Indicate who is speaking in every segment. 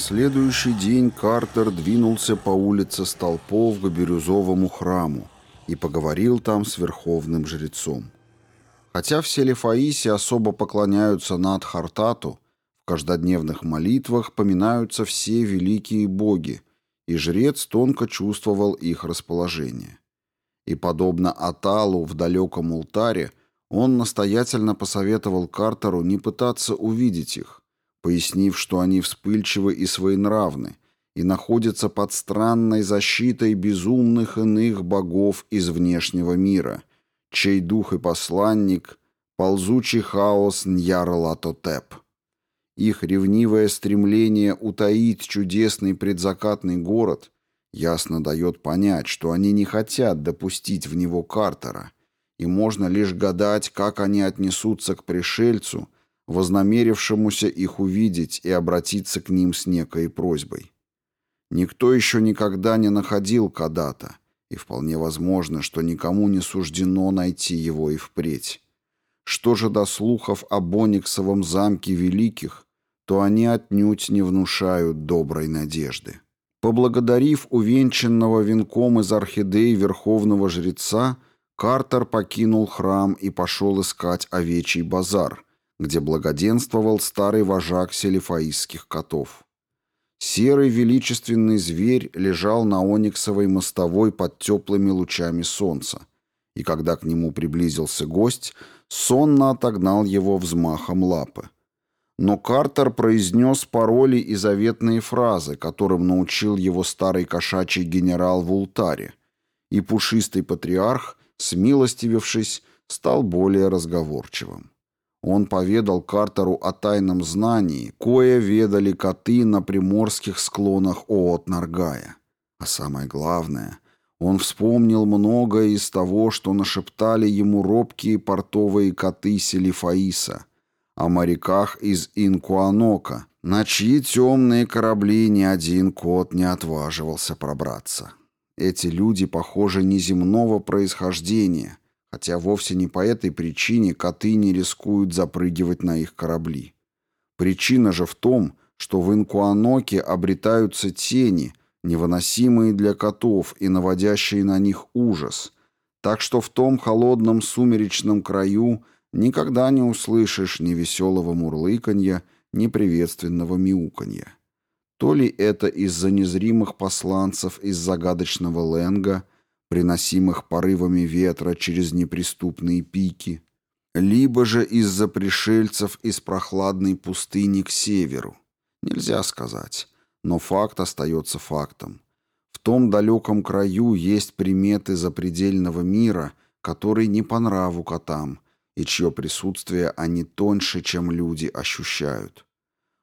Speaker 1: следующий день Картер двинулся по улице Столпов к Бирюзовому храму и поговорил там с верховным жрецом. Хотя все Лефаиси особо поклоняются над Хартату, в каждодневных молитвах поминаются все великие боги, и жрец тонко чувствовал их расположение. И, подобно Аталу в далеком Ултаре, он настоятельно посоветовал Картеру не пытаться увидеть их, пояснив, что они вспыльчивы и своенравны, и находятся под странной защитой безумных иных богов из внешнего мира, чей дух и посланник — ползучий хаос Ньярлатотеп. Их ревнивое стремление утаить чудесный предзакатный город ясно дает понять, что они не хотят допустить в него Картера, и можно лишь гадать, как они отнесутся к пришельцу — вознамерившемуся их увидеть и обратиться к ним с некой просьбой. Никто еще никогда не находил Кадата, и вполне возможно, что никому не суждено найти его и впредь. Что же до слухов о Бониксовом замке великих, то они отнюдь не внушают доброй надежды. Поблагодарив увенчанного венком из орхидей верховного жреца, Картер покинул храм и пошел искать овечий базар — где благоденствовал старый вожак селифаистских котов. Серый величественный зверь лежал на ониксовой мостовой под теплыми лучами солнца, и когда к нему приблизился гость, сонно отогнал его взмахом лапы. Но Картер произнес пароли и заветные фразы, которым научил его старый кошачий генерал в Ултаре, и пушистый патриарх, смилостивившись, стал более разговорчивым. Он поведал Картеру о тайном знании, кое ведали коты на приморских склонах Оот-Наргая. А самое главное, он вспомнил многое из того, что нашептали ему робкие портовые коты Селифаиса, о моряках из Инкуанока, на чьи темные корабли ни один кот не отваживался пробраться. Эти люди, похоже, неземного происхождения, хотя вовсе не по этой причине коты не рискуют запрыгивать на их корабли. Причина же в том, что в Инкуаноке обретаются тени, невыносимые для котов и наводящие на них ужас, так что в том холодном сумеречном краю никогда не услышишь ни веселого мурлыканья, ни приветственного мяуканья. То ли это из-за незримых посланцев из загадочного Ленга – приносимых порывами ветра через неприступные пики, либо же из-за пришельцев из прохладной пустыни к северу. Нельзя сказать, но факт остается фактом. В том далеком краю есть приметы запредельного мира, который не по нраву котам, и чье присутствие они тоньше, чем люди, ощущают.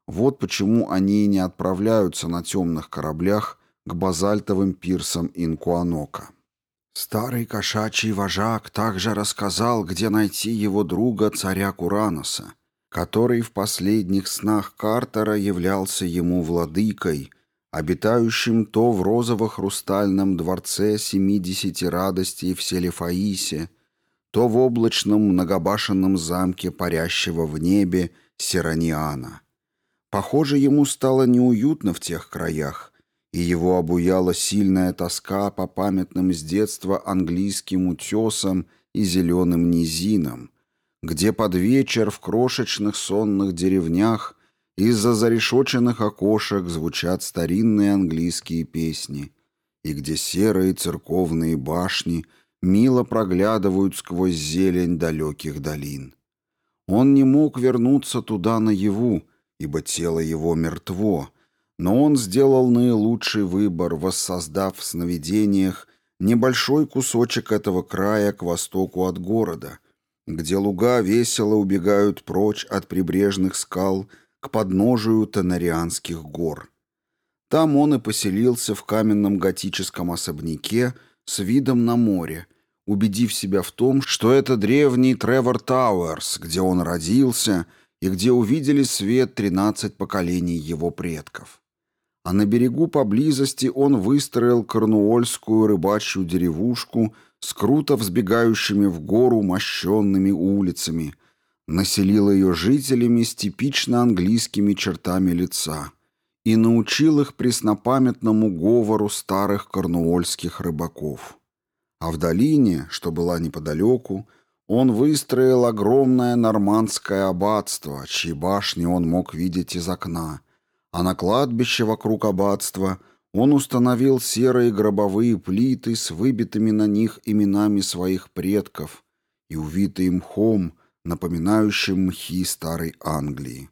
Speaker 1: Вот почему они и не отправляются на темных кораблях к базальтовым пирсам Инкуанока. Старый кошачий вожак также рассказал, где найти его друга царя Кураноса, который в последних снах Картера являлся ему владыкой, обитающим то в розово-хрустальном дворце семидесяти радостей в Селефаисе, то в облачном многобашенном замке парящего в небе Сираниана. Похоже, ему стало неуютно в тех краях, и его обуяла сильная тоска по памятным с детства английским утесам и зеленым низинам, где под вечер в крошечных сонных деревнях из-за зарешоченных окошек звучат старинные английские песни, и где серые церковные башни мило проглядывают сквозь зелень далеких долин. Он не мог вернуться туда наяву, ибо тело его мертво, но он сделал наилучший выбор, воссоздав в сновидениях небольшой кусочек этого края к востоку от города, где луга весело убегают прочь от прибрежных скал к подножию Тенарианских гор. Там он и поселился в каменном готическом особняке с видом на море, убедив себя в том, что это древний Тревор Тауэрс, где он родился и где увидели свет 13 поколений его предков а на берегу поблизости он выстроил корнуольскую рыбачью деревушку с круто взбегающими в гору мощенными улицами, населил ее жителями с типично английскими чертами лица и научил их преснопамятному говору старых корнуольских рыбаков. А в долине, что была неподалеку, он выстроил огромное нормандское аббатство, чьи башни он мог видеть из окна, а на кладбище вокруг аббатства он установил серые гробовые плиты с выбитыми на них именами своих предков и увитые мхом, напоминающим мхи старой Англии.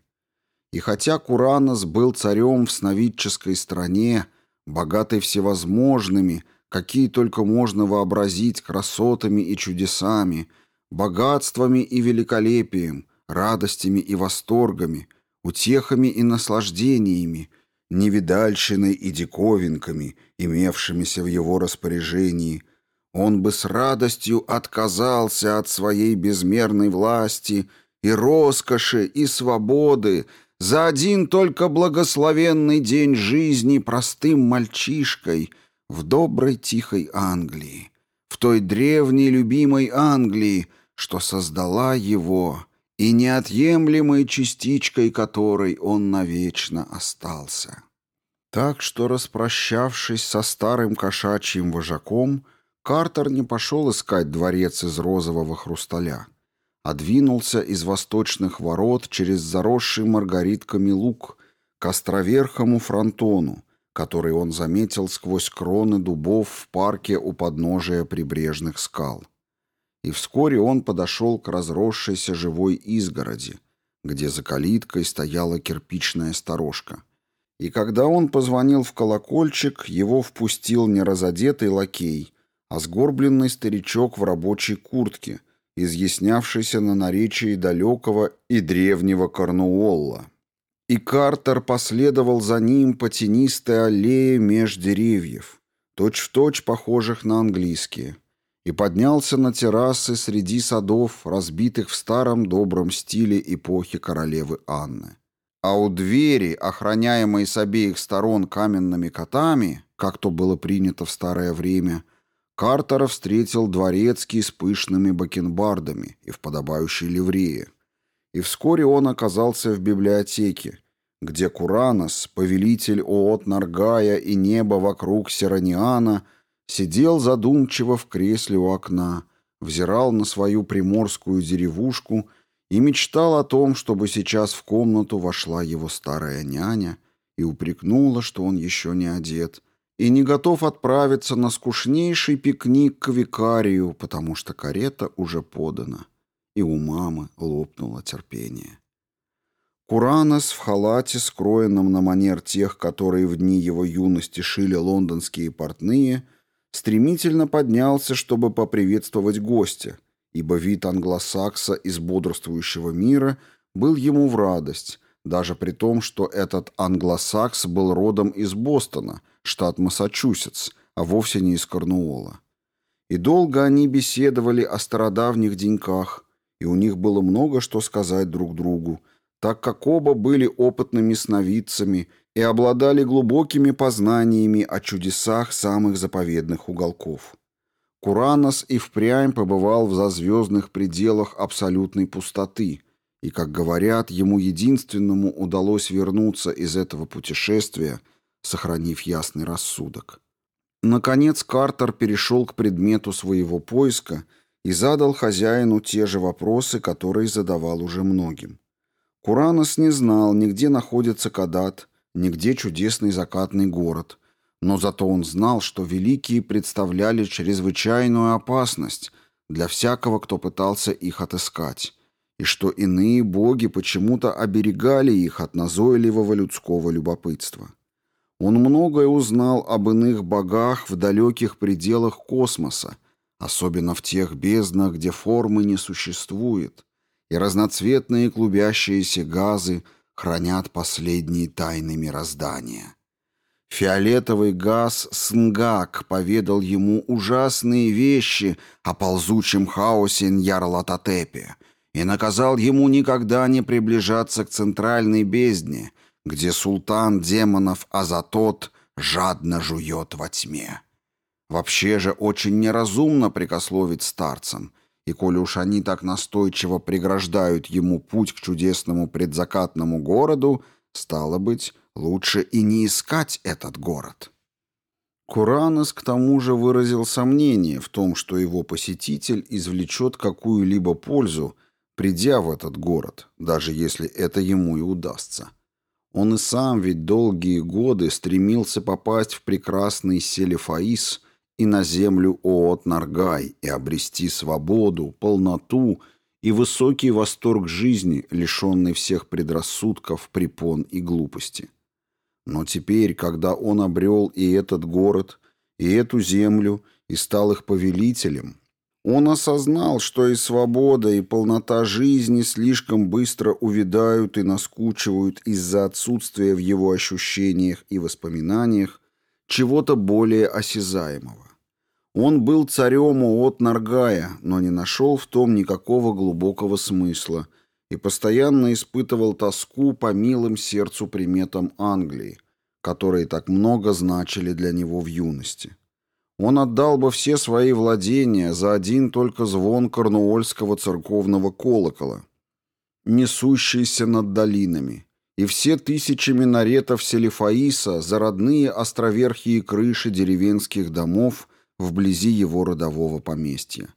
Speaker 1: И хотя Куранос был царем в сновидческой стране, богатой всевозможными, какие только можно вообразить красотами и чудесами – богатствами и великолепием, радостями и восторгами, утехами и наслаждениями, невидальщиной и диковинками, имевшимися в его распоряжении, он бы с радостью отказался от своей безмерной власти и роскоши и свободы за один только благословенный день жизни простым мальчишкой в доброй тихой Англии, в той древней любимой Англии, что создала его и неотъемлемой частичкой которой он навечно остался. Так что, распрощавшись со старым кошачьим вожаком, Картер не пошел искать дворец из розового хрусталя, а двинулся из восточных ворот через заросший маргаритками луг к островерхому фронтону, который он заметил сквозь кроны дубов в парке у подножия прибрежных скал и вскоре он подошел к разросшейся живой изгороди, где за калиткой стояла кирпичная сторожка. И когда он позвонил в колокольчик, его впустил не разодетый лакей, а сгорбленный старичок в рабочей куртке, изъяснявшийся на наречии далекого и древнего Корнуолла. И Картер последовал за ним по тенистой аллее меж деревьев, точь-в-точь точь похожих на английские – и поднялся на террасы среди садов, разбитых в старом добром стиле эпохи королевы Анны. А у двери, охраняемой с обеих сторон каменными котами, как то было принято в старое время, Картера встретил дворецкий с пышными бакенбардами и в подобающей ливрее. И вскоре он оказался в библиотеке, где Куранос, повелитель Оот Наргая и небо вокруг Сераниана – Сидел задумчиво в кресле у окна, взирал на свою приморскую деревушку и мечтал о том, чтобы сейчас в комнату вошла его старая няня и упрекнула, что он еще не одет, и не готов отправиться на скучнейший пикник к викарию, потому что карета уже подана, и у мамы лопнуло терпение. Куранос в халате, скроенном на манер тех, которые в дни его юности шили лондонские портные, стремительно поднялся, чтобы поприветствовать гостя, ибо вид англосакса из бодрствующего мира был ему в радость, даже при том, что этот англосакс был родом из Бостона, штат Массачусетс, а вовсе не из Корнуола. И долго они беседовали о стародавних деньках, и у них было много что сказать друг другу, так как оба были опытными сновидцами и обладали глубокими познаниями о чудесах самых заповедных уголков. Куранос и впрямь побывал в зазвездных пределах абсолютной пустоты, и, как говорят, ему единственному удалось вернуться из этого путешествия, сохранив ясный рассудок. Наконец Картер перешел к предмету своего поиска и задал хозяину те же вопросы, которые задавал уже многим. Куранос не знал, нигде находится Кадат, нигде чудесный закатный город. Но зато он знал, что великие представляли чрезвычайную опасность для всякого, кто пытался их отыскать, и что иные боги почему-то оберегали их от назойливого людского любопытства. Он многое узнал об иных богах в далеких пределах космоса, особенно в тех безднах, где формы не существует, и разноцветные клубящиеся газы – хранят последние тайны мироздания. Фиолетовый газ Снгак поведал ему ужасные вещи о ползучем хаосе Ньярлатотепе и наказал ему никогда не приближаться к центральной бездне, где султан демонов Азатот жадно жует во тьме. Вообще же очень неразумно прикословить старцам — и коли уж они так настойчиво преграждают ему путь к чудесному предзакатному городу, Стало быть, лучше и не искать этот город. Куранос к тому же выразил сомнение в том, что его посетитель извлечет какую-либо пользу, придя в этот город, даже если это ему и удастся. Он и сам ведь долгие годы стремился попасть в прекрасный Селефаис и на землю Оот-Наргай и обрести свободу, полноту и высокий восторг жизни, лишенный всех предрассудков, препон и глупости. Но теперь, когда он обрел и этот город, и эту землю, и стал их повелителем, он осознал, что и свобода, и полнота жизни слишком быстро увядают и наскучивают из-за отсутствия в его ощущениях и воспоминаниях чего-то более осязаемого. Он был царем от Наргая, но не нашел в том никакого глубокого смысла и постоянно испытывал тоску по милым сердцу приметам Англии, которые так много значили для него в юности. Он отдал бы все свои владения за один только звон корнуольского церковного колокола, несущийся над долинами, и все тысячи минаретов Селифаиса за родные островерхие крыши деревенских домов вблизи его родового поместья.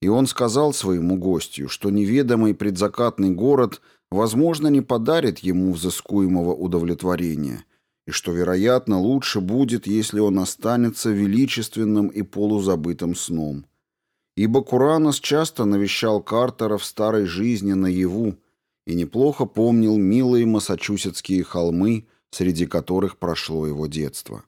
Speaker 1: И он сказал своему гостю, что неведомый предзакатный город, возможно, не подарит ему взыскуемого удовлетворения, и что, вероятно, лучше будет, если он останется величественным и полузабытым сном. Ибо Куранос часто навещал Картера в старой жизни наяву, и неплохо помнил милые массачусетские холмы, среди которых прошло его детство.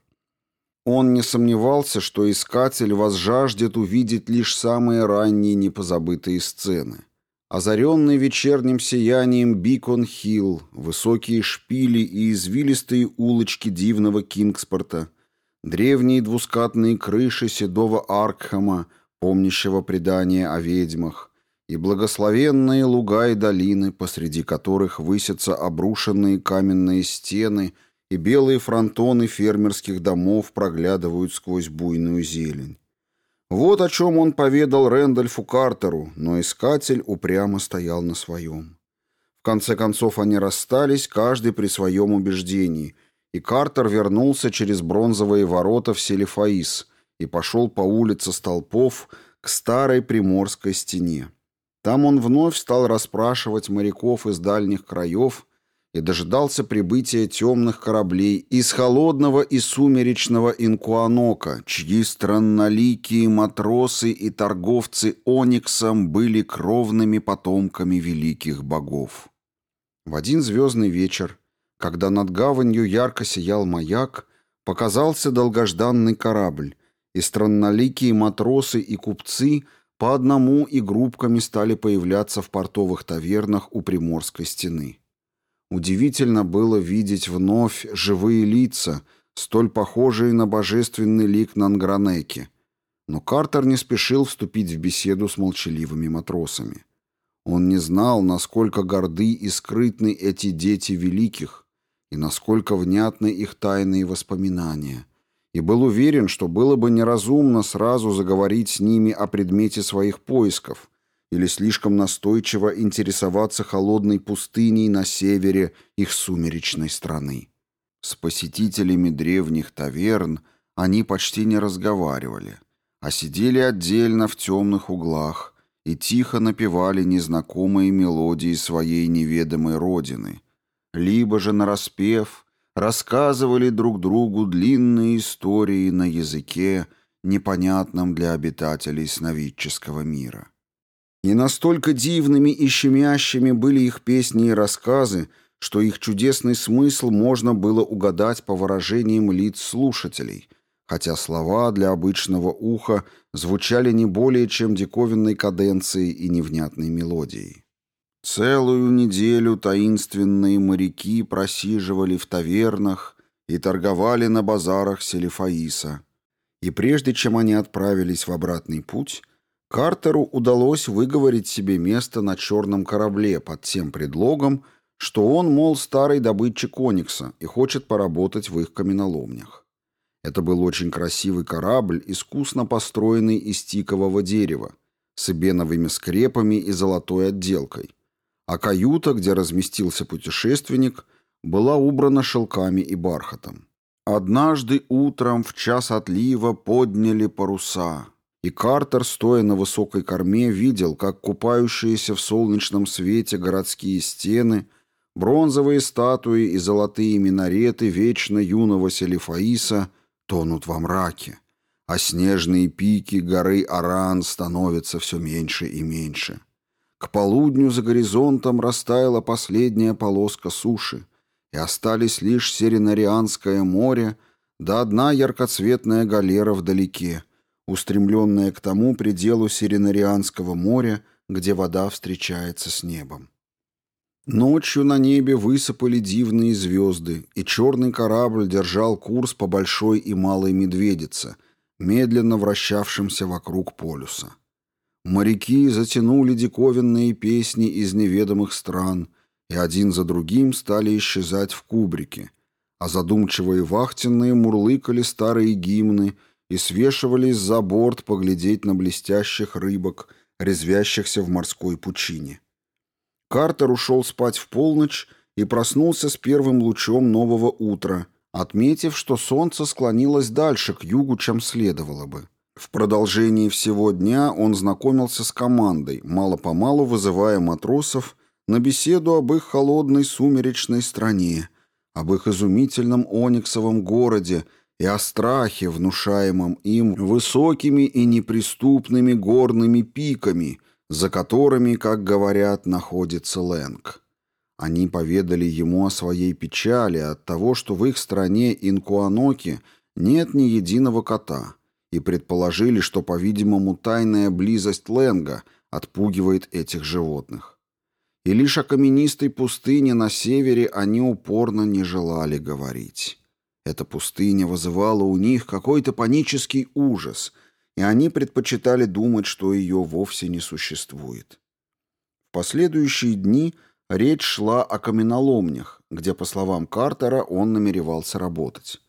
Speaker 1: Он не сомневался, что искатель возжаждет увидеть лишь самые ранние непозабытые сцены. Озаренный вечерним сиянием Бикон-Хилл, высокие шпили и извилистые улочки дивного Кингспорта, древние двускатные крыши седого Аркхема, помнящего предания о ведьмах, и благословенные луга и долины, посреди которых высятся обрушенные каменные стены, и белые фронтоны фермерских домов проглядывают сквозь буйную зелень. Вот о чем он поведал Рэндольфу Картеру, но искатель упрямо стоял на своем. В конце концов они расстались, каждый при своем убеждении, и Картер вернулся через бронзовые ворота в Селифаис и пошел по улице Столпов к старой приморской стене. Там он вновь стал расспрашивать моряков из дальних краев и дожидался прибытия темных кораблей из холодного и сумеречного Инкуанока, чьи странноликие матросы и торговцы Ониксом были кровными потомками великих богов. В один звездный вечер, когда над гаванью ярко сиял маяк, показался долгожданный корабль, и странноликие матросы и купцы – по одному и группками стали появляться в портовых тавернах у Приморской стены. Удивительно было видеть вновь живые лица, столь похожие на божественный лик Нангранеки. Но Картер не спешил вступить в беседу с молчаливыми матросами. Он не знал, насколько горды и скрытны эти дети великих, и насколько внятны их тайные воспоминания и был уверен, что было бы неразумно сразу заговорить с ними о предмете своих поисков или слишком настойчиво интересоваться холодной пустыней на севере их сумеречной страны. С посетителями древних таверн они почти не разговаривали, а сидели отдельно в темных углах и тихо напевали незнакомые мелодии своей неведомой родины, либо же нараспев – рассказывали друг другу длинные истории на языке, непонятном для обитателей сновидческого мира. И настолько дивными и щемящими были их песни и рассказы, что их чудесный смысл можно было угадать по выражениям лиц слушателей, хотя слова для обычного уха звучали не более чем диковинной каденцией и невнятной мелодией. Целую неделю таинственные моряки просиживали в тавернах и торговали на базарах Селифаиса. И прежде чем они отправились в обратный путь, Картеру удалось выговорить себе место на черном корабле под тем предлогом, что он, мол, старый добытчик Оникса и хочет поработать в их каменоломнях. Это был очень красивый корабль, искусно построенный из тикового дерева, с эбеновыми скрепами и золотой отделкой – а каюта, где разместился путешественник, была убрана шелками и бархатом. Однажды утром в час отлива подняли паруса, и Картер, стоя на высокой корме, видел, как купающиеся в солнечном свете городские стены, бронзовые статуи и золотые минареты вечно юного Селифаиса тонут во мраке, а снежные пики горы Аран становятся все меньше и меньше. К полудню за горизонтом растаяла последняя полоска суши, и остались лишь Серенарианское море да одна яркоцветная галера вдалеке, устремленная к тому пределу Серенарианского моря, где вода встречается с небом. Ночью на небе высыпали дивные звезды, и черный корабль держал курс по Большой и Малой Медведице, медленно вращавшимся вокруг полюса. Моряки затянули диковинные песни из неведомых стран — и один за другим стали исчезать в кубрике, а задумчивые вахтенные мурлыкали старые гимны и свешивались за борт поглядеть на блестящих рыбок, резвящихся в морской пучине. Картер ушел спать в полночь и проснулся с первым лучом нового утра, отметив, что солнце склонилось дальше к югу, чем следовало бы. В продолжении всего дня он знакомился с командой, мало-помалу вызывая матросов на беседу об их холодной сумеречной стране, об их изумительном ониксовом городе и о страхе, внушаемом им высокими и неприступными горными пиками, за которыми, как говорят, находится Лэнг. Они поведали ему о своей печали от того, что в их стране Инкуаноки нет ни единого кота, и предположили, что, по-видимому, тайная близость Лэнга отпугивает этих животных и лишь о каменистой пустыне на севере они упорно не желали говорить. Эта пустыня вызывала у них какой-то панический ужас, и они предпочитали думать, что ее вовсе не существует. В последующие дни речь шла о каменоломнях, где, по словам Картера, он намеревался работать.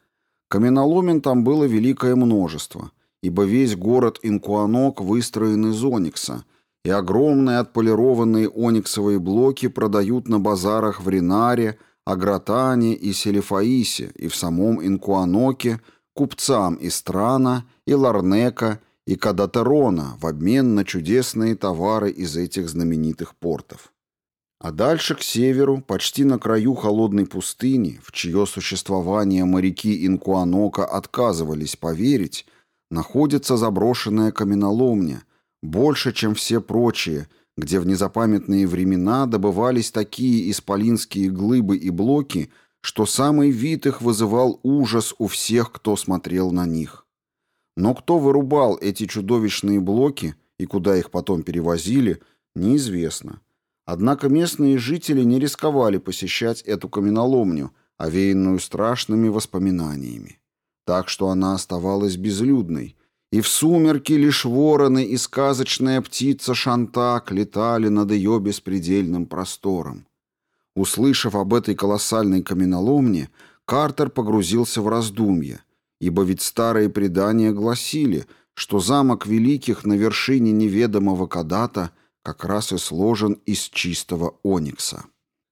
Speaker 1: Каменоломен там было великое множество, ибо весь город Инкуанок выстроен из оникса — и огромные отполированные ониксовые блоки продают на базарах в Ринаре, Агратане и Селифаисе и в самом Инкуаноке купцам из Страна и Ларнека и Кадатерона в обмен на чудесные товары из этих знаменитых портов. А дальше к северу, почти на краю холодной пустыни, в чье существование моряки Инкуанока отказывались поверить, находится заброшенная каменоломня – больше, чем все прочие, где в незапамятные времена добывались такие исполинские глыбы и блоки, что самый вид их вызывал ужас у всех, кто смотрел на них. Но кто вырубал эти чудовищные блоки и куда их потом перевозили, неизвестно. Однако местные жители не рисковали посещать эту каменоломню, овеянную страшными воспоминаниями. Так что она оставалась безлюдной, и в сумерки лишь вороны и сказочная птица Шантак летали над ее беспредельным простором. Услышав об этой колоссальной каменоломне, Картер погрузился в раздумья, ибо ведь старые предания гласили, что замок великих на вершине неведомого Кадата как раз и сложен из чистого оникса.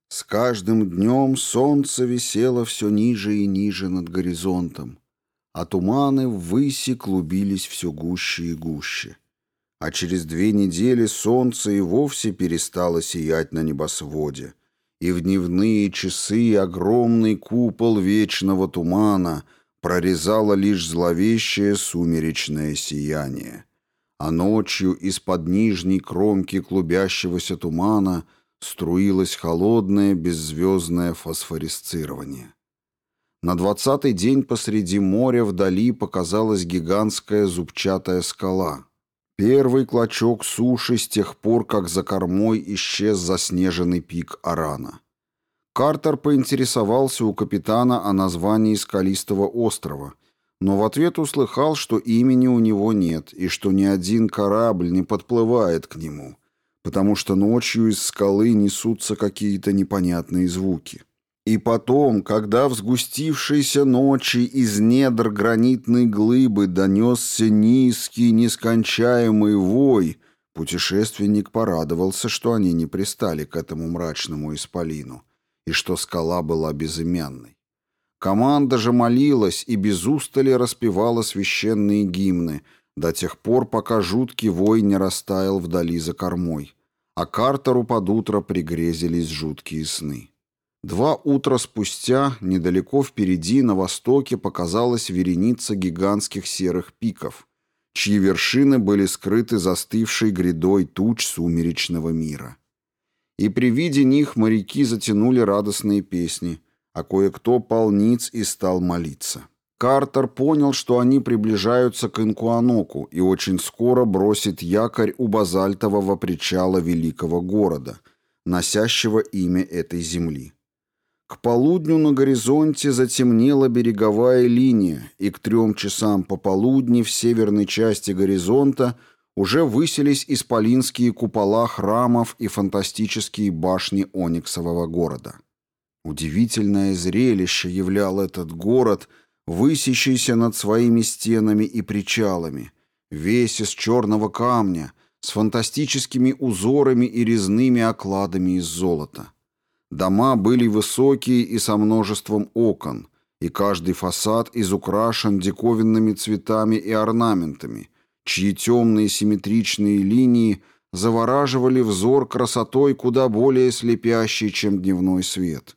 Speaker 1: С каждым днем солнце висело все ниже и ниже над горизонтом, а туманы ввыси клубились все гуще и гуще. А через две недели солнце и вовсе перестало сиять на небосводе, и в дневные часы огромный купол вечного тумана прорезало лишь зловещее сумеречное сияние. А ночью из-под нижней кромки клубящегося тумана струилось холодное беззвездное фосфорисцирование. На двадцатый день посреди моря вдали показалась гигантская зубчатая скала. Первый клочок суши с тех пор, как за кормой исчез заснеженный пик Арана. Картер поинтересовался у капитана о названии скалистого острова, но в ответ услыхал, что имени у него нет и что ни один корабль не подплывает к нему, потому что ночью из скалы несутся какие-то непонятные звуки. И потом, когда в сгустившейся ночи из недр гранитной глыбы донесся низкий, нескончаемый вой, путешественник порадовался, что они не пристали к этому мрачному исполину, и что скала была безымянной. Команда же молилась и без устали распевала священные гимны до тех пор, пока жуткий вой не растаял вдали за кормой, а Картеру под утро пригрезились жуткие сны. Два утра спустя, недалеко впереди, на востоке, показалась вереница гигантских серых пиков, чьи вершины были скрыты застывшей грядой туч сумеречного мира. И при виде них моряки затянули радостные песни, а кое-кто пал ниц и стал молиться. Картер понял, что они приближаются к Инкуаноку и очень скоро бросит якорь у базальтового причала великого города, носящего имя этой земли. К полудню на горизонте затемнела береговая линия, и к трем часам пополудни в северной части горизонта уже высились исполинские купола храмов и фантастические башни Ониксового города. Удивительное зрелище являл этот город, высящийся над своими стенами и причалами, весь из черного камня, с фантастическими узорами и резными окладами из золота. Дома были высокие и со множеством окон, и каждый фасад изукрашен диковинными цветами и орнаментами, чьи темные симметричные линии завораживали взор красотой куда более слепящей, чем дневной свет.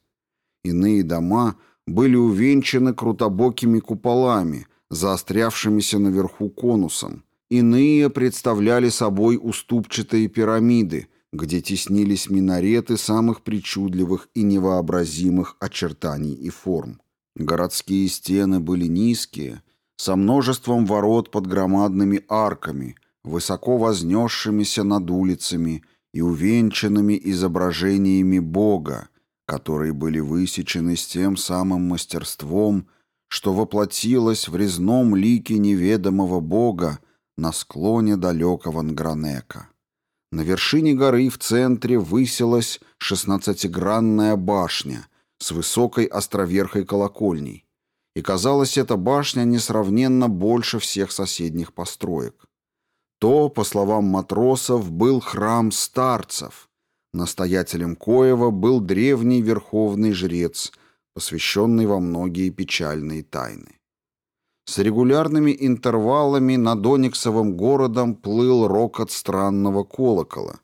Speaker 1: Иные дома были увенчаны крутобокими куполами, заострявшимися наверху конусом, иные представляли собой уступчатые пирамиды, где теснились минареты самых причудливых и невообразимых очертаний и форм. Городские стены были низкие, со множеством ворот под громадными арками, высоко вознесшимися над улицами и увенчанными изображениями Бога, которые были высечены с тем самым мастерством, что воплотилось в резном лике неведомого Бога на склоне далекого Нгранека. На вершине горы в центре высилась шестнадцатигранная башня с высокой островерхой колокольней. И казалось, эта башня несравненно больше всех соседних построек. То, по словам матросов, был храм старцев. Настоятелем Коева был древний верховный жрец, посвященный во многие печальные тайны. С регулярными интервалами над Ониксовым городом плыл рокот странного колокола,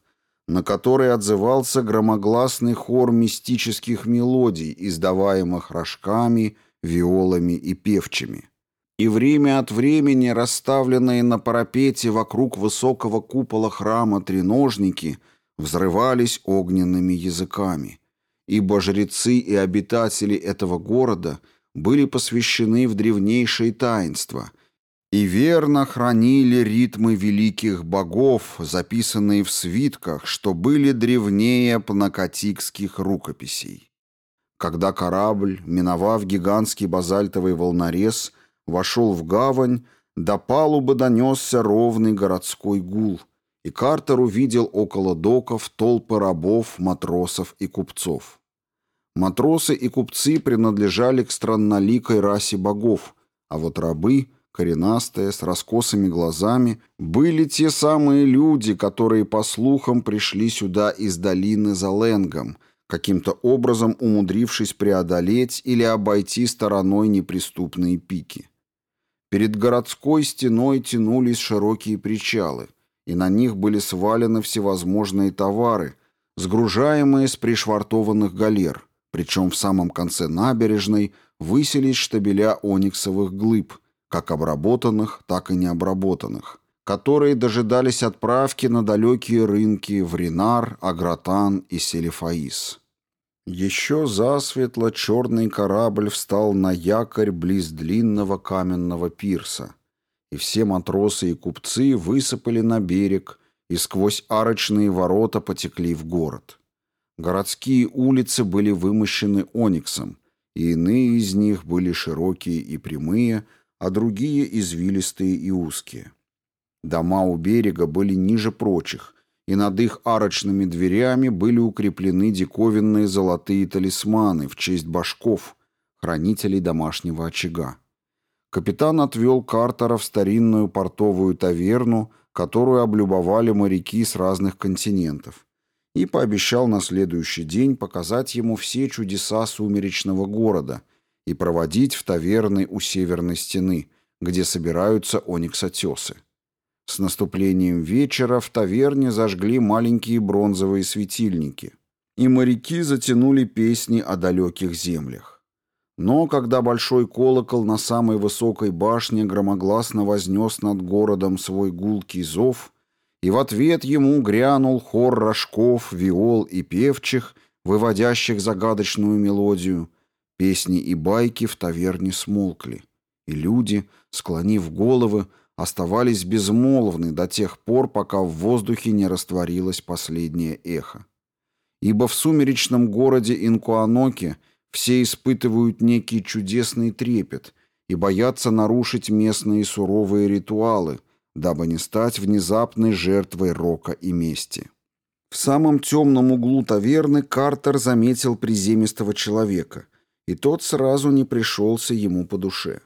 Speaker 1: на который отзывался громогласный хор мистических мелодий, издаваемых рожками, виолами и певчими. И время от времени расставленные на парапете вокруг высокого купола храма треножники взрывались огненными языками, ибо жрецы и обитатели этого города – были посвящены в древнейшие таинства и верно хранили ритмы великих богов, записанные в свитках, что были древнее пнакотикских рукописей. Когда корабль, миновав гигантский базальтовый волнорез, вошел в гавань, до палубы донесся ровный городской гул, и Картер увидел около доков толпы рабов, матросов и купцов. Матросы и купцы принадлежали к странноликой расе богов, а вот рабы, коренастые, с раскосыми глазами, были те самые люди, которые, по слухам, пришли сюда из долины за Ленгом, каким-то образом умудрившись преодолеть или обойти стороной неприступные пики. Перед городской стеной тянулись широкие причалы, и на них были свалены всевозможные товары, сгружаемые с пришвартованных галер – причем в самом конце набережной высились штабеля ониксовых глыб, как обработанных, так и необработанных, которые дожидались отправки на далекие рынки в Ринар, Агратан и Селифаис. Еще засветло черный корабль встал на якорь близ длинного каменного пирса, и все матросы и купцы высыпали на берег и сквозь арочные ворота потекли в город. Городские улицы были вымощены ониксом, и иные из них были широкие и прямые, а другие извилистые и узкие. Дома у берега были ниже прочих, и над их арочными дверями были укреплены диковинные золотые талисманы в честь башков, хранителей домашнего очага. Капитан отвел Картера в старинную портовую таверну, которую облюбовали моряки с разных континентов и пообещал на следующий день показать ему все чудеса сумеречного города и проводить в таверны у северной стены, где собираются ониксотесы. С наступлением вечера в таверне зажгли маленькие бронзовые светильники, и моряки затянули песни о далеких землях. Но когда большой колокол на самой высокой башне громогласно вознес над городом свой гулкий зов, и в ответ ему грянул хор рожков, виол и певчих, выводящих загадочную мелодию, песни и байки в таверне смолкли, и люди, склонив головы, оставались безмолвны до тех пор, пока в воздухе не растворилось последнее эхо. Ибо в сумеречном городе Инкуаноке все испытывают некий чудесный трепет и боятся нарушить местные суровые ритуалы, дабы не стать внезапной жертвой рока и мести. В самом темном углу таверны Картер заметил приземистого человека, и тот сразу не пришелся ему по душе.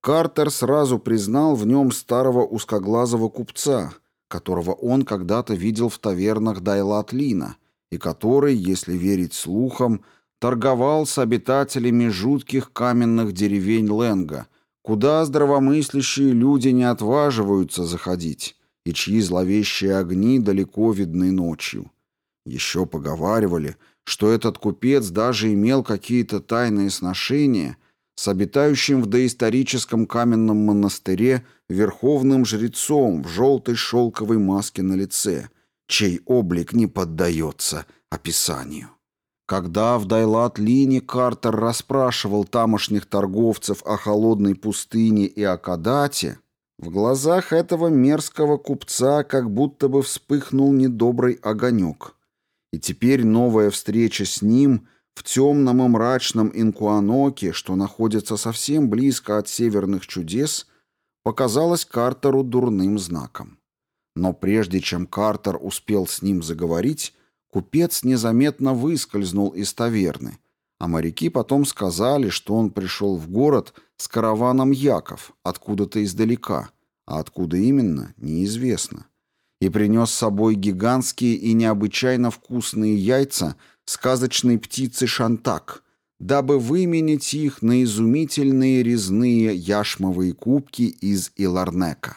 Speaker 1: Картер сразу признал в нем старого узкоглазого купца, которого он когда-то видел в тавернах Дайлат-Лина, и который, если верить слухам, торговал с обитателями жутких каменных деревень Ленга, куда здравомыслящие люди не отваживаются заходить, и чьи зловещие огни далеко видны ночью. Еще поговаривали, что этот купец даже имел какие-то тайные сношения – с обитающим в доисторическом каменном монастыре верховным жрецом в желтой шелковой маске на лице, чей облик не поддается описанию. Когда в Дайлат-Лине Картер расспрашивал тамошних торговцев о холодной пустыне и о Кадате, в глазах этого мерзкого купца как будто бы вспыхнул недобрый огонек. И теперь новая встреча с ним в темном и мрачном Инкуаноке, что находится совсем близко от северных чудес, показалось Картеру дурным знаком. Но прежде чем Картер успел с ним заговорить, купец незаметно выскользнул из таверны, а моряки потом сказали, что он пришел в город с караваном яков, откуда-то издалека, а откуда именно, неизвестно, и принес с собой гигантские и необычайно вкусные яйца – сказочной птицы Шантак, дабы выменить их на изумительные резные яшмовые кубки из Иларнека.